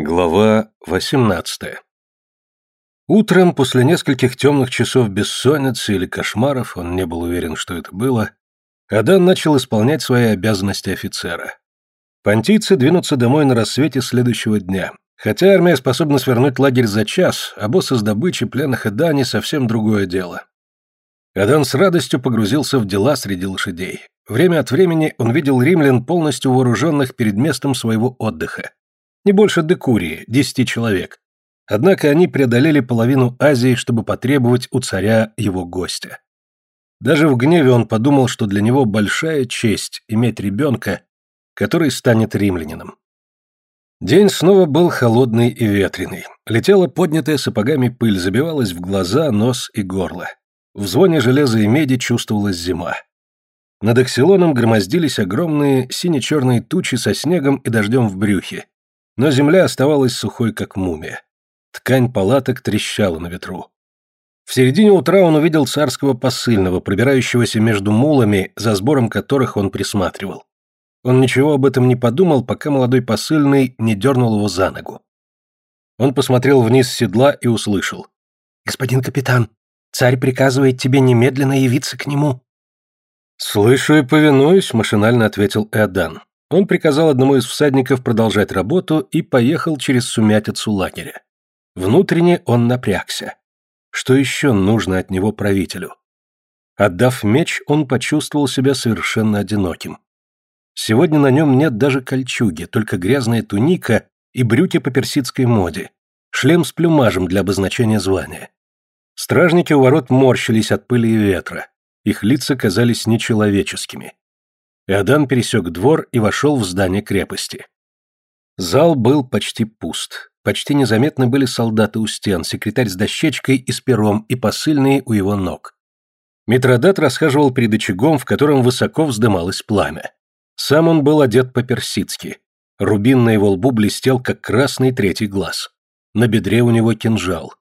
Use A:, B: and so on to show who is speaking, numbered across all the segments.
A: Глава 18 Утром, после нескольких темных часов бессонницы или кошмаров, он не был уверен, что это было, Адан начал исполнять свои обязанности офицера. Понтийцы двинутся домой на рассвете следующего дня. Хотя армия способна свернуть лагерь за час, а босс из добычи, пленных и дани совсем другое дело. Адан с радостью погрузился в дела среди лошадей. Время от времени он видел римлян, полностью вооруженных перед местом своего отдыха не больше Декурии, десяти человек. Однако они преодолели половину Азии, чтобы потребовать у царя его гостя. Даже в гневе он подумал, что для него большая честь иметь ребенка, который станет римлянином. День снова был холодный и ветреный. Летела поднятая сапогами пыль, забивалась в глаза, нос и горло. В звоне железа и меди чувствовалась зима. Над Аксилоном громоздились огромные сине-черные тучи со снегом и дождем в брюхе, но земля оставалась сухой, как мумия. Ткань палаток трещала на ветру. В середине утра он увидел царского посыльного, пробирающегося между мулами, за сбором которых он присматривал. Он ничего об этом не подумал, пока молодой посыльный не дернул его за ногу. Он посмотрел вниз с седла и услышал. «Господин капитан, царь приказывает тебе немедленно явиться к нему». «Слышу и повинуюсь», — машинально ответил Эодан. Он приказал одному из всадников продолжать работу и поехал через сумятицу лагеря. Внутренне он напрягся. Что еще нужно от него правителю? Отдав меч, он почувствовал себя совершенно одиноким. Сегодня на нем нет даже кольчуги, только грязная туника и брюки по персидской моде, шлем с плюмажем для обозначения звания. Стражники у ворот морщились от пыли и ветра, их лица казались нечеловеческими. Иодан пересек двор и вошел в здание крепости. Зал был почти пуст. Почти незаметны были солдаты у стен, секретарь с дощечкой и с пером и посыльные у его ног. Митродат расхаживал перед очагом, в котором высоко вздымалось пламя. Сам он был одет по-персидски. Рубин на его лбу блестел, как красный третий глаз. На бедре у него кинжал.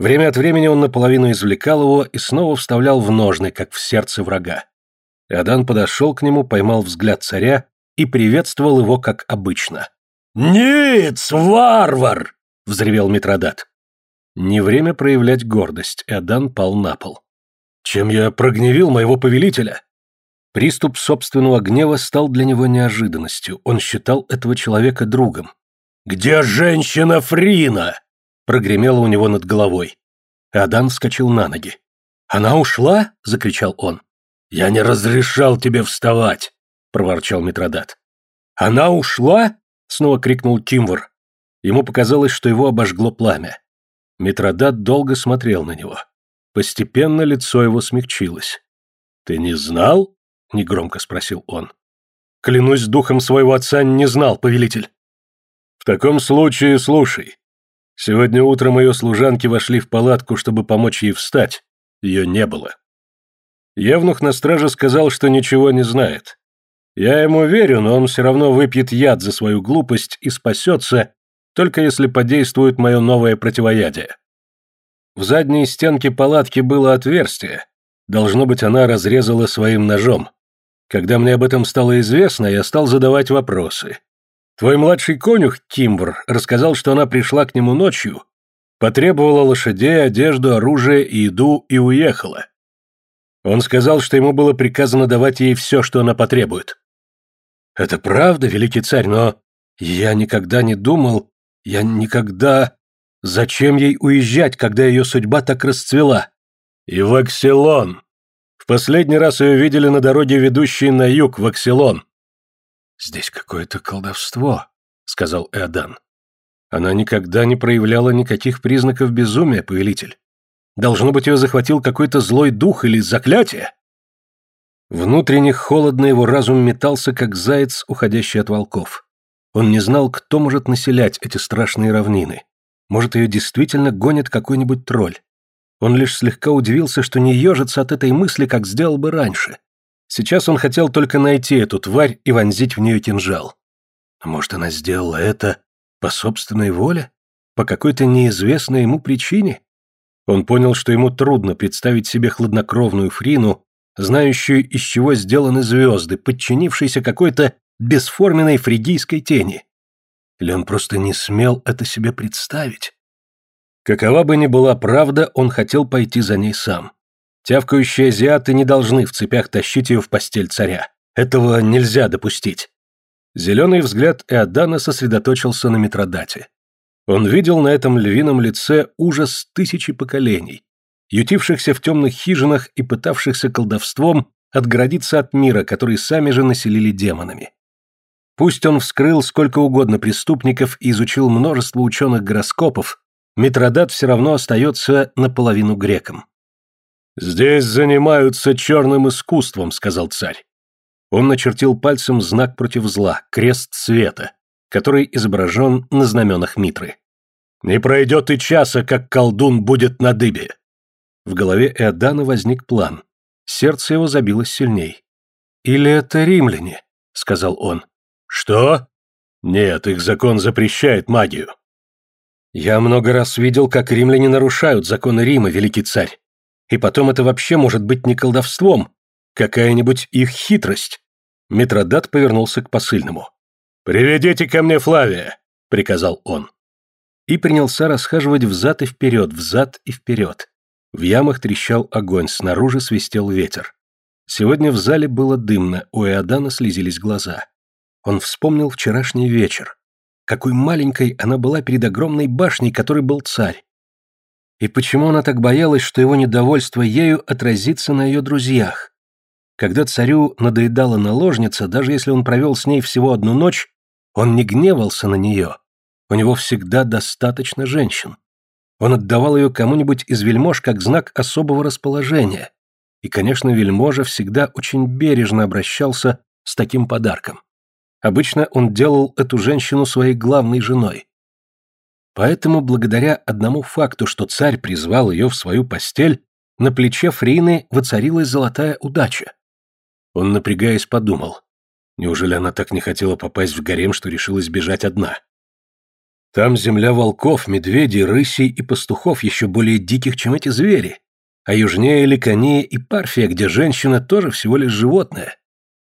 A: Время от времени он наполовину извлекал его и снова вставлял в ножны, как в сердце врага. Иодан подошел к нему, поймал взгляд царя и приветствовал его как обычно. «Ниц, варвар!» — взревел Митродат. Не время проявлять гордость, Иодан пал на пол. «Чем я прогневил моего повелителя?» Приступ собственного гнева стал для него неожиданностью, он считал этого человека другом. «Где женщина Фрина?» — прогремело у него над головой. Иодан вскочил на ноги. «Она ушла?» — закричал он. «Я не разрешал тебе вставать!» — проворчал Митродат. «Она ушла?» — снова крикнул Кимвор. Ему показалось, что его обожгло пламя. Митродат долго смотрел на него. Постепенно лицо его смягчилось. «Ты не знал?» — негромко спросил он. «Клянусь духом своего отца, не знал, повелитель». «В таком случае слушай. Сегодня утром ее служанки вошли в палатку, чтобы помочь ей встать. Ее не было. Евнух на страже сказал, что ничего не знает. Я ему верю, но он все равно выпьет яд за свою глупость и спасется, только если подействует мое новое противоядие. В задней стенке палатки было отверстие. Должно быть, она разрезала своим ножом. Когда мне об этом стало известно, я стал задавать вопросы. Твой младший конюх, Кимбр, рассказал, что она пришла к нему ночью, потребовала лошадей, одежду, оружие и еду и уехала. Он сказал, что ему было приказано давать ей все, что она потребует. Это правда, великий царь, но я никогда не думал, я никогда... Зачем ей уезжать, когда ее судьба так расцвела? И в Акселон. В последний раз ее видели на дороге, ведущей на юг, в Акселон. Здесь какое-то колдовство, сказал Эодан. Она никогда не проявляла никаких признаков безумия, повелитель. Должно быть, ее захватил какой-то злой дух или заклятие. Внутренне холодно его разум метался, как заяц, уходящий от волков. Он не знал, кто может населять эти страшные равнины. Может, ее действительно гонит какой-нибудь тролль. Он лишь слегка удивился, что не ежится от этой мысли, как сделал бы раньше. Сейчас он хотел только найти эту тварь и вонзить в нее кинжал. А может, она сделала это по собственной воле? По какой-то неизвестной ему причине? Он понял, что ему трудно представить себе хладнокровную Фрину, знающую, из чего сделаны звезды, подчинившейся какой-то бесформенной фригийской тени. Или он просто не смел это себе представить? Какова бы ни была правда, он хотел пойти за ней сам. Тявкающие азиаты не должны в цепях тащить ее в постель царя. Этого нельзя допустить. Зеленый взгляд Эодана сосредоточился на Митродате. Он видел на этом львином лице ужас тысячи поколений, ютившихся в темных хижинах и пытавшихся колдовством отгородиться от мира, который сами же населили демонами. Пусть он вскрыл сколько угодно преступников и изучил множество ученых гороскопов, Митродат все равно остается наполовину греком. «Здесь занимаются черным искусством», — сказал царь. Он начертил пальцем знак против зла, крест света, который изображен на знаменах Митры. «Не пройдет и часа, как колдун будет на дыбе». В голове Эодана возник план. Сердце его забилось сильней. «Или это римляне?» — сказал он. «Что?» «Нет, их закон запрещает магию». «Я много раз видел, как римляне нарушают законы Рима, великий царь. И потом это вообще может быть не колдовством, какая-нибудь их хитрость». Митродат повернулся к посыльному. «Приведите ко мне Флавия», — приказал он. И принялся расхаживать взад и вперед, взад и вперед. В ямах трещал огонь, снаружи свистел ветер. Сегодня в зале было дымно, у Эодана слезились глаза. Он вспомнил вчерашний вечер. Какой маленькой она была перед огромной башней, которой был царь. И почему она так боялась, что его недовольство ею отразится на ее друзьях? Когда царю надоедала наложница, даже если он провел с ней всего одну ночь, он не гневался на нее. У него всегда достаточно женщин. Он отдавал ее кому-нибудь из вельмож как знак особого расположения. И, конечно, вельможа всегда очень бережно обращался с таким подарком. Обычно он делал эту женщину своей главной женой. Поэтому, благодаря одному факту, что царь призвал ее в свою постель, на плече Фрины воцарилась золотая удача. Он, напрягаясь, подумал, неужели она так не хотела попасть в гарем, что решилась бежать одна? Там земля волков, медведей, рысей и пастухов еще более диких, чем эти звери. А южнее Ликания и Парфия, где женщина тоже всего лишь животное.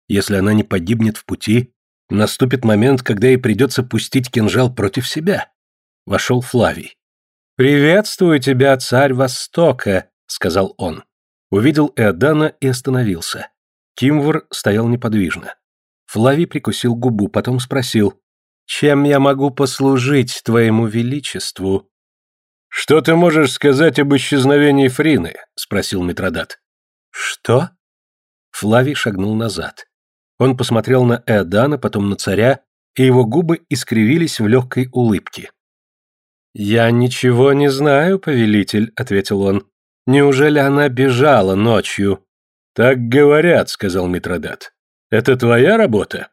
A: Если она не погибнет в пути, Наступит момент, когда ей придется пустить кинжал против себя. Вошел Флавий. «Приветствую тебя, царь Востока», — сказал он. Увидел Эодана и остановился. Кимвр стоял неподвижно. Флавий прикусил губу, потом спросил, «Чем я могу послужить твоему величеству?» «Что ты можешь сказать об исчезновении Фрины?» — спросил Митродат. «Что?» Флавий шагнул назад. Он посмотрел на Эодана, потом на царя, и его губы искривились в легкой улыбке. «Я ничего не знаю, повелитель», — ответил он. «Неужели она бежала ночью?» «Так говорят», — сказал Митродат. «Это твоя работа?»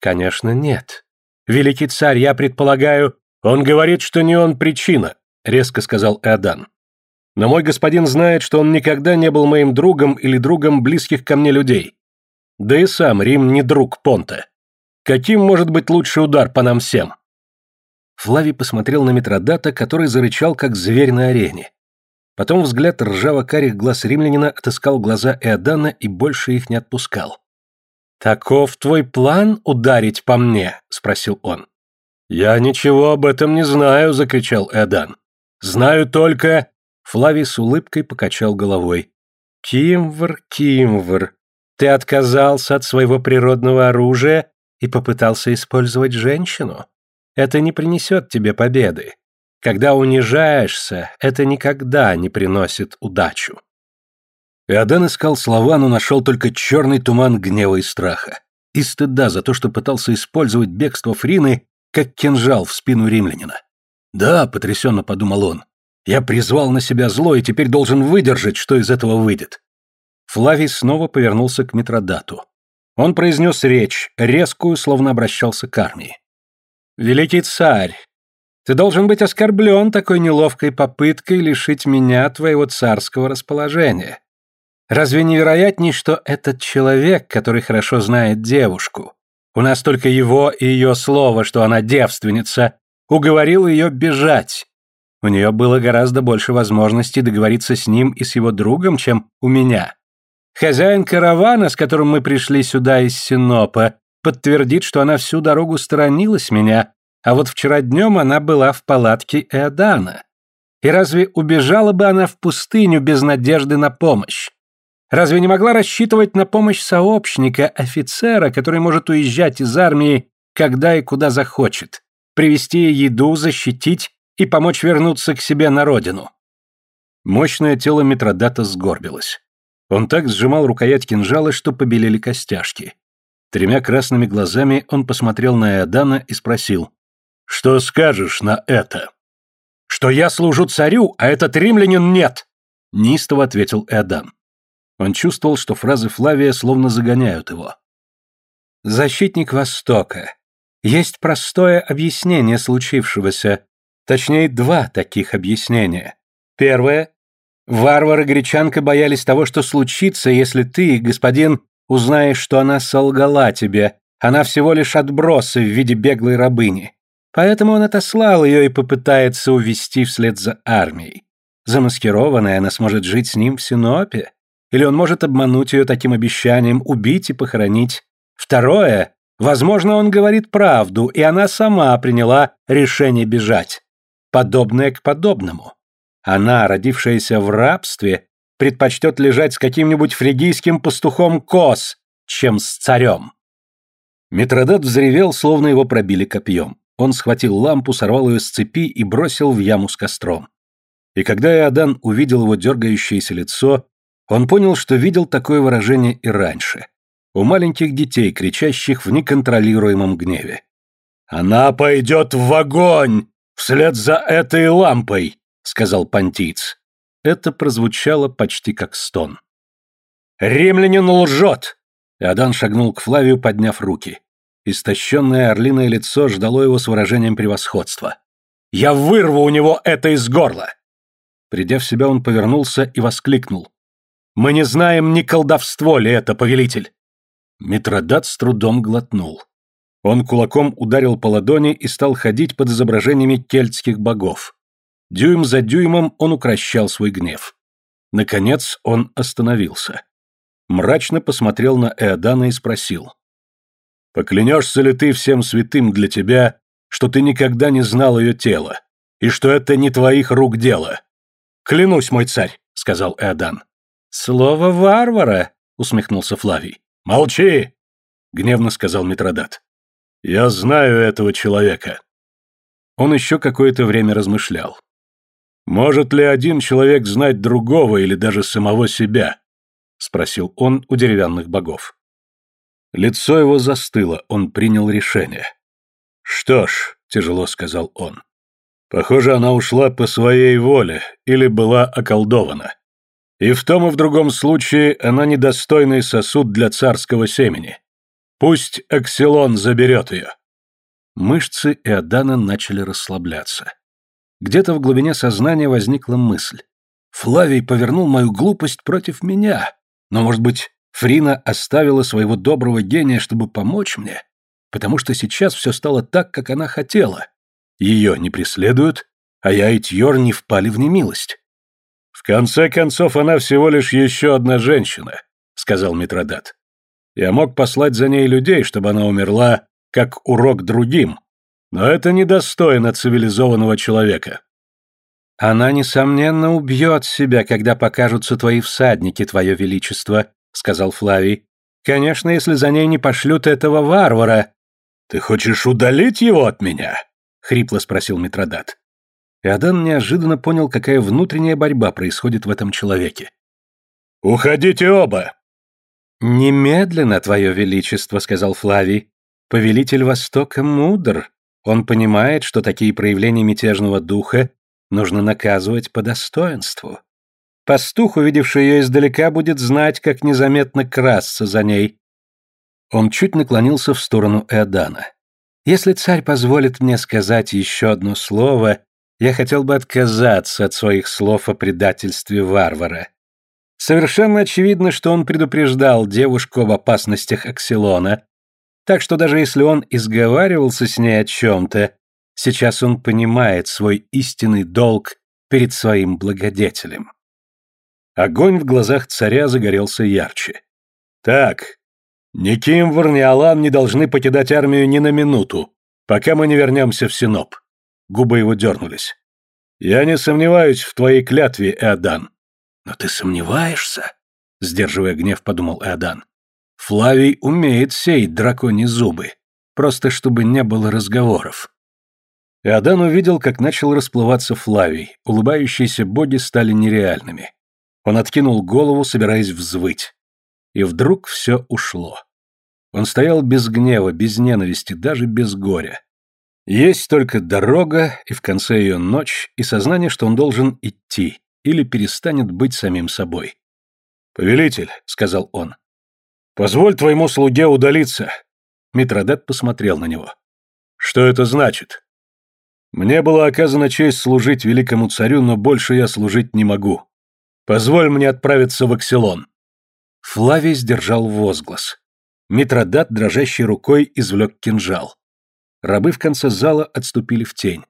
A: «Конечно, нет. Великий царь, я предполагаю...» «Он говорит, что не он причина», — резко сказал Эодан. «Но мой господин знает, что он никогда не был моим другом или другом близких ко мне людей. Да и сам Рим не друг Понта. Каким может быть лучший удар по нам всем? Флавий посмотрел на Митродата, который зарычал, как зверь на арене. Потом взгляд ржаво-карих глаз римлянина отыскал глаза Эодана и больше их не отпускал. «Таков твой план ударить по мне?» — спросил он. «Я ничего об этом не знаю», — закричал Эодан. «Знаю только...» Флавий с улыбкой покачал головой. «Кимвр, Кимвр, ты отказался от своего природного оружия и попытался использовать женщину. Это не принесет тебе победы. Когда унижаешься, это никогда не приносит удачу. Иодан искал слова, но нашел только черный туман гнева и страха. И стыда за то, что пытался использовать бегство Фрины как кинжал в спину римлянина. «Да», — потрясенно подумал он, — «я призвал на себя зло и теперь должен выдержать, что из этого выйдет. Флавий снова повернулся к Митродату. Он произнес речь, резкую, словно обращался к армии. «Великий царь, ты должен быть оскорблен такой неловкой попыткой лишить меня твоего царского расположения. Разве невероятней, что этот человек, который хорошо знает девушку, у нас только его и ее слово, что она девственница, уговорил ее бежать. У нее было гораздо больше возможностей договориться с ним и с его другом, чем у меня. Хозяин каравана, с которым мы пришли сюда из Синопа, подтвердит, что она всю дорогу сторонилась меня,
B: А вот вчера днем она была в палатке Эодана. И разве убежала бы она в пустыню без надежды на помощь? Разве не могла рассчитывать на помощь сообщника, офицера, который может уезжать из армии, когда и куда захочет, привезти еду, защитить и помочь вернуться к себе на родину? Мощное тело Митродата сгорбилось. Он так сжимал рукоять кинжала, что побелели костяшки. Тремя красными глазами он посмотрел на Иодана и спросил, «Что скажешь на это?» «Что я служу царю, а этот римлянин нет!» Неистово ответил Иодан. Он чувствовал, что фразы Флавия словно загоняют его. «Защитник Востока. Есть простое объяснение случившегося. Точнее, два таких объяснения. Первое. Варвары-гречанка боялись того, что случится, если ты, господин, узнаешь, что она солгала тебе. Она всего лишь отбросы в виде беглой рабыни. Поэтому он отослал ее и попытается увести вслед за армией. Замаскированная она сможет жить с ним в Синопе. Или он может обмануть ее таким обещанием, убить и похоронить. Второе, возможно, он говорит правду, и она сама приняла решение бежать. Подобное к подобному. Она, родившаяся в рабстве, предпочтет лежать с каким-нибудь фригийским пастухом Кос, чем с царем. Митродат взревел, словно его пробили копьем. Он схватил лампу, сорвал ее с цепи и бросил в яму с костром. И когда Иодан увидел его дергающееся лицо, он понял, что видел такое выражение и раньше. У маленьких детей, кричащих в неконтролируемом гневе. «Она пойдет в огонь! Вслед за этой лампой!» — сказал понтиец. Это прозвучало почти как стон. «Римлянин лжет!» Иодан шагнул к Флавию, подняв руки. Истощенное орлиное лицо ждало его с выражением превосходства. «Я вырву у него это из горла!» Придя в себя, он повернулся и воскликнул. Мы не знаем, ни колдовство ли это, повелитель. Митродат с трудом глотнул. Он кулаком ударил по ладони и стал ходить под изображениями кельтских богов. Дюйм за дюймом он укращал свой гнев. Наконец он остановился. Мрачно посмотрел на Эодана и спросил. «Поклянешься ли ты всем святым для тебя, что ты никогда не знал ее тела, и что это не твоих рук дело?» «Клянусь, мой царь», — сказал Эодан. «Слово варвара!» — усмехнулся Флавий. «Молчи!» — гневно сказал Митродат. «Я знаю этого человека». Он еще какое-то время размышлял. «Может ли один человек знать другого или даже самого себя?» — спросил он у деревянных богов. Лицо его застыло, он принял решение. «Что ж», — тяжело сказал он, — «похоже, она ушла по своей воле или была околдована. И в том и в другом случае она недостойный сосуд для царского семени. Пусть Аксилон заберет ее. Мышцы Иодана начали расслабляться. Где-то в глубине сознания возникла мысль. Флавий повернул мою глупость против меня. Но, может быть, Фрина оставила своего доброго гения, чтобы помочь мне? Потому что сейчас все стало так, как она хотела. Ее не преследуют, а я и Тьор не впали в немилость. «В конце концов, она всего лишь еще одна женщина», — сказал Митродат. «Я мог послать за ней людей, чтобы она умерла, как урок другим, но это недостойно цивилизованного человека». «Она, несомненно, убьет себя, когда покажутся твои всадники, твое величество», — сказал Флавий. «Конечно, если за ней не пошлют этого варвара». «Ты хочешь удалить его от меня?» — хрипло спросил Митродат. Иодан неожиданно понял, какая внутренняя борьба происходит в этом человеке. «Уходите оба!» «Немедленно, Твое Величество», — сказал Флавий. «Повелитель Востока мудр. Он понимает, что такие проявления мятежного духа нужно наказывать по достоинству. Пастух, увидевший ее издалека, будет знать, как незаметно красться за ней». Он чуть наклонился в сторону Эодана. «Если царь позволит мне сказать еще одно слово, я хотел бы отказаться от своих слов о предательстве варвара. Совершенно очевидно, что он предупреждал девушку об опасностях Аксилона, так что даже если он изговаривался с ней о чем-то, сейчас он понимает свой истинный долг перед своим благодетелем. Огонь в глазах царя загорелся ярче. «Так, ни Кимвар, ни Алан не должны покидать армию ни на минуту»,
A: пока мы не вернемся в Синоп». Губы его дернулись. «Я не сомневаюсь в твоей клятве, Эодан». «Но ты сомневаешься?» — сдерживая гнев, подумал Эодан. «Флавий умеет сеять драконьи зубы, просто чтобы не было разговоров». Эодан увидел, как начал расплываться Флавий, улыбающиеся боги стали нереальными. Он откинул голову, собираясь взвыть. И вдруг все ушло. Он стоял без гнева, без ненависти, даже без горя. Есть только дорога, и в конце ее ночь, и сознание, что он должен идти, или перестанет быть самим собой. «Повелитель», — сказал он, — «позволь твоему слуге удалиться». Митродат посмотрел на него. «Что это значит?» «Мне была оказана честь служить великому царю, но больше я служить не могу. Позволь мне отправиться в Акселон». Флавий сдержал возглас. Митродат дрожащей рукой извлек кинжал. Рабы в конце зала отступили в тень.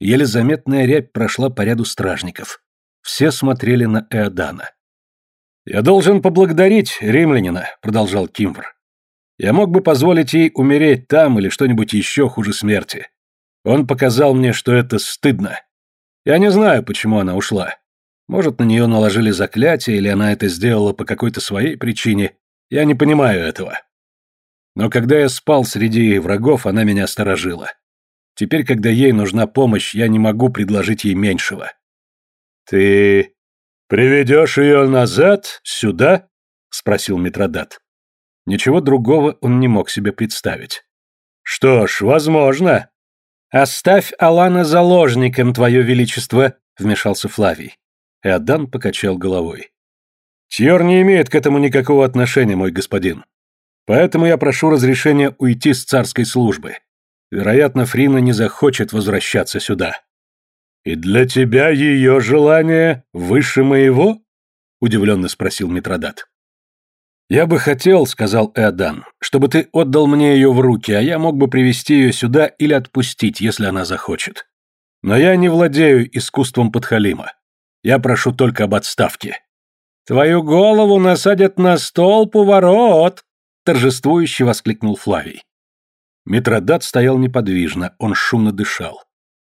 A: Еле заметная рябь прошла по ряду стражников. Все смотрели на Эодана. «Я должен поблагодарить римлянина», — продолжал Кимвр. «Я мог бы позволить ей умереть там или что-нибудь еще хуже смерти. Он показал мне, что это стыдно. Я не знаю, почему она ушла. Может, на нее наложили заклятие, или она это сделала по какой-то своей причине. Я не понимаю этого. Но когда я спал среди врагов, она меня сторожила. Теперь, когда ей нужна помощь, я не могу предложить ей меньшего. «Ты приведешь ее назад, сюда?» — спросил Митродат. Ничего другого он не мог себе представить. «Что ж, возможно». «Оставь Алана заложником, твое величество», — вмешался Флавий. Эодан покачал головой. «Тьор не имеет к этому никакого отношения, мой господин. Поэтому я прошу разрешения уйти с царской службы. Вероятно, Фрина не захочет возвращаться сюда». «И для тебя ее желание выше моего?» — удивленно спросил Митродат. «Я бы хотел, — сказал Эодан, — чтобы ты отдал мне ее в руки, а я мог бы привести ее сюда или отпустить, если она захочет. Но я не владею искусством подхалима. Я прошу только об отставке». «Твою голову насадят на стол поворот!» — торжествующе воскликнул Флавий. Митродат стоял неподвижно, он шумно дышал.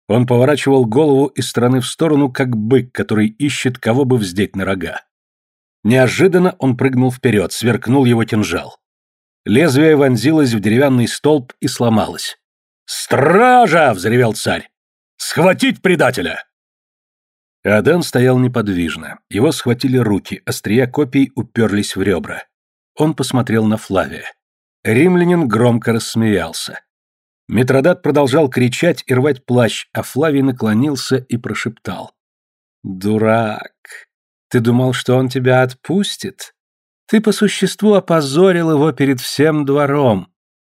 A: Он поворачивал голову из стороны в сторону, как бык, который ищет, кого бы вздеть на рога. Неожиданно он прыгнул вперед, сверкнул его кинжал. Лезвие вонзилось в деревянный столб и сломалось. «Стража!» — взревел царь. «Схватить предателя!» Аден стоял неподвижно. Его схватили руки, острия копий уперлись в ребра. Он посмотрел на Флавия. Римлянин громко рассмеялся. Митродат продолжал кричать и рвать плащ, а Флавий наклонился и прошептал. «Дурак! Ты думал, что он тебя отпустит? Ты по существу опозорил его перед всем двором.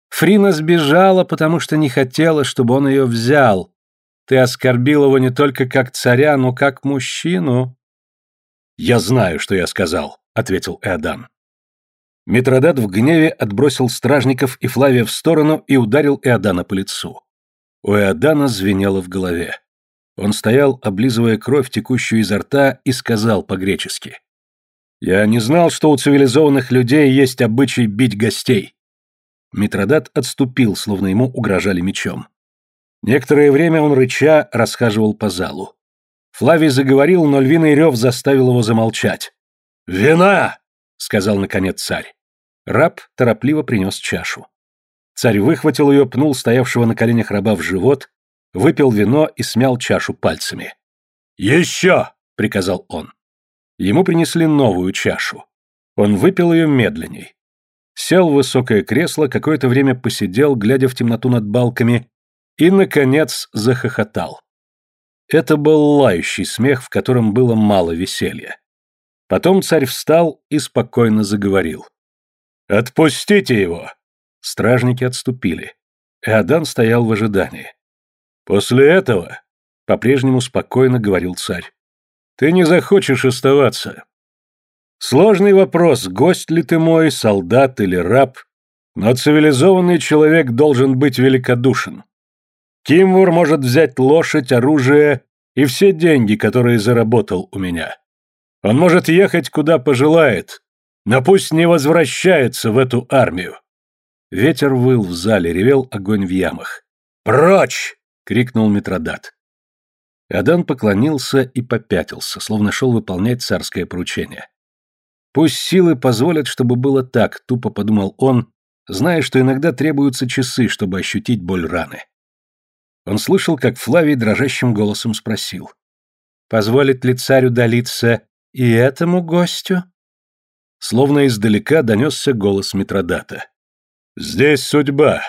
A: Фрина сбежала, потому что не хотела, чтобы он ее взял. Ты оскорбил его не только как царя, но как мужчину». «Я знаю, что я сказал», — ответил Эодан. Митродат в гневе отбросил стражников и Флавия в сторону и ударил Эодана по лицу. У Эодана звенело в голове. Он стоял, облизывая кровь, текущую изо рта, и сказал по-гречески. «Я не знал, что у цивилизованных людей есть обычай бить гостей». Митродат отступил, словно ему угрожали мечом. Некоторое время он, рыча, расхаживал по залу. Флавий заговорил, но львиный рев заставил его замолчать. «Вина!» — сказал наконец царь. Раб торопливо принес чашу. Царь выхватил ее, пнул стоявшего на коленях раба в живот, выпил вино и смял чашу пальцами. «Еще!» — приказал он. Ему принесли новую чашу. Он выпил ее медленней. Сел в высокое кресло, какое-то время посидел, глядя в темноту над балками, и, наконец, захохотал. Это был лающий смех, в котором было мало веселья. Потом царь встал и спокойно заговорил. «Отпустите его!» Стражники отступили. Эодан стоял в ожидании. «После этого», — по-прежнему спокойно говорил царь, — «ты не захочешь оставаться. Сложный вопрос, гость ли ты мой, солдат или раб, но цивилизованный человек должен быть великодушен. Кимвур может взять лошадь, оружие и все деньги, которые заработал у меня. Он может ехать куда пожелает, но пусть не возвращается в эту армию. Ветер выл в зале, ревел огонь в ямах. «Прочь!» — крикнул Митродат. Адан поклонился и попятился, словно шел выполнять царское поручение. «Пусть силы позволят, чтобы было так», — тупо подумал он, зная, что иногда требуются часы, чтобы ощутить боль раны. Он слышал, как Флавий дрожащим голосом спросил. «Позволит ли царь удалиться и этому гостю?» Словно издалека донесся голос Митродата. «Здесь судьба.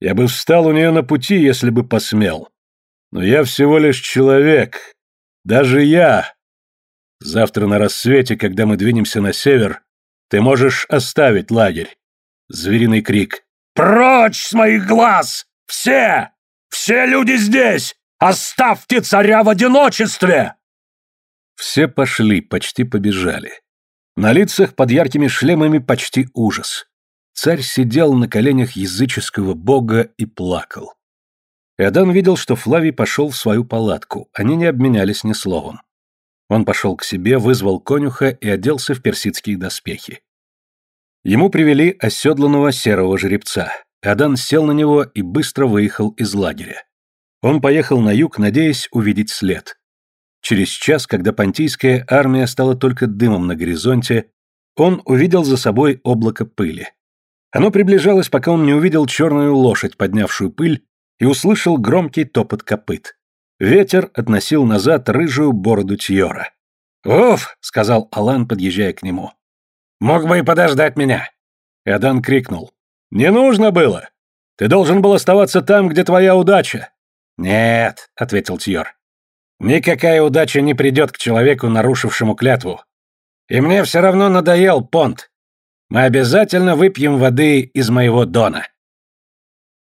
A: Я бы встал у нее на пути, если бы посмел. Но я всего лишь человек. Даже я. Завтра на рассвете, когда мы двинемся на север, ты можешь оставить лагерь. Звериный крик. «Прочь с моих глаз! Все! Все люди здесь! Оставьте царя в одиночестве!» Все пошли, почти побежали. На лицах под яркими шлемами почти ужас. Царь сидел на коленях языческого бога и плакал. Иодан видел, что Флавий пошел в свою палатку, они не обменялись ни словом. Он пошел к себе, вызвал конюха и оделся в персидские доспехи. Ему привели оседланного серого жеребца. Иодан сел на него и быстро выехал из лагеря. Он поехал на юг, надеясь увидеть след. Через час, когда понтийская армия стала только дымом на горизонте, он увидел за собой облако пыли. Оно приближалось, пока он не увидел черную лошадь, поднявшую пыль, и услышал громкий топот копыт. Ветер относил назад рыжую бороду Тьора. «Уф!» — сказал Алан, подъезжая к нему. «Мог бы и подождать меня!» Эдан крикнул. «Не нужно было! Ты должен был оставаться там, где твоя удача!» «Нет», — ответил Тьор. «Никакая удача не придет к человеку, нарушившему клятву. И мне все равно надоел понт. Мы обязательно выпьем воды из моего дона».